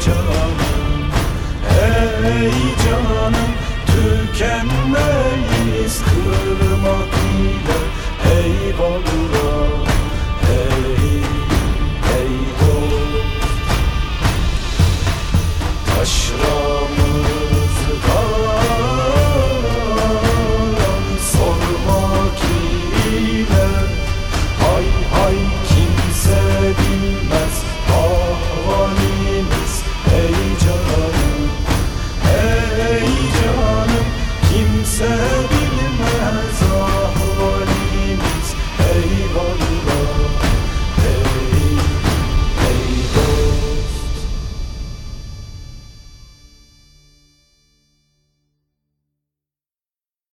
future.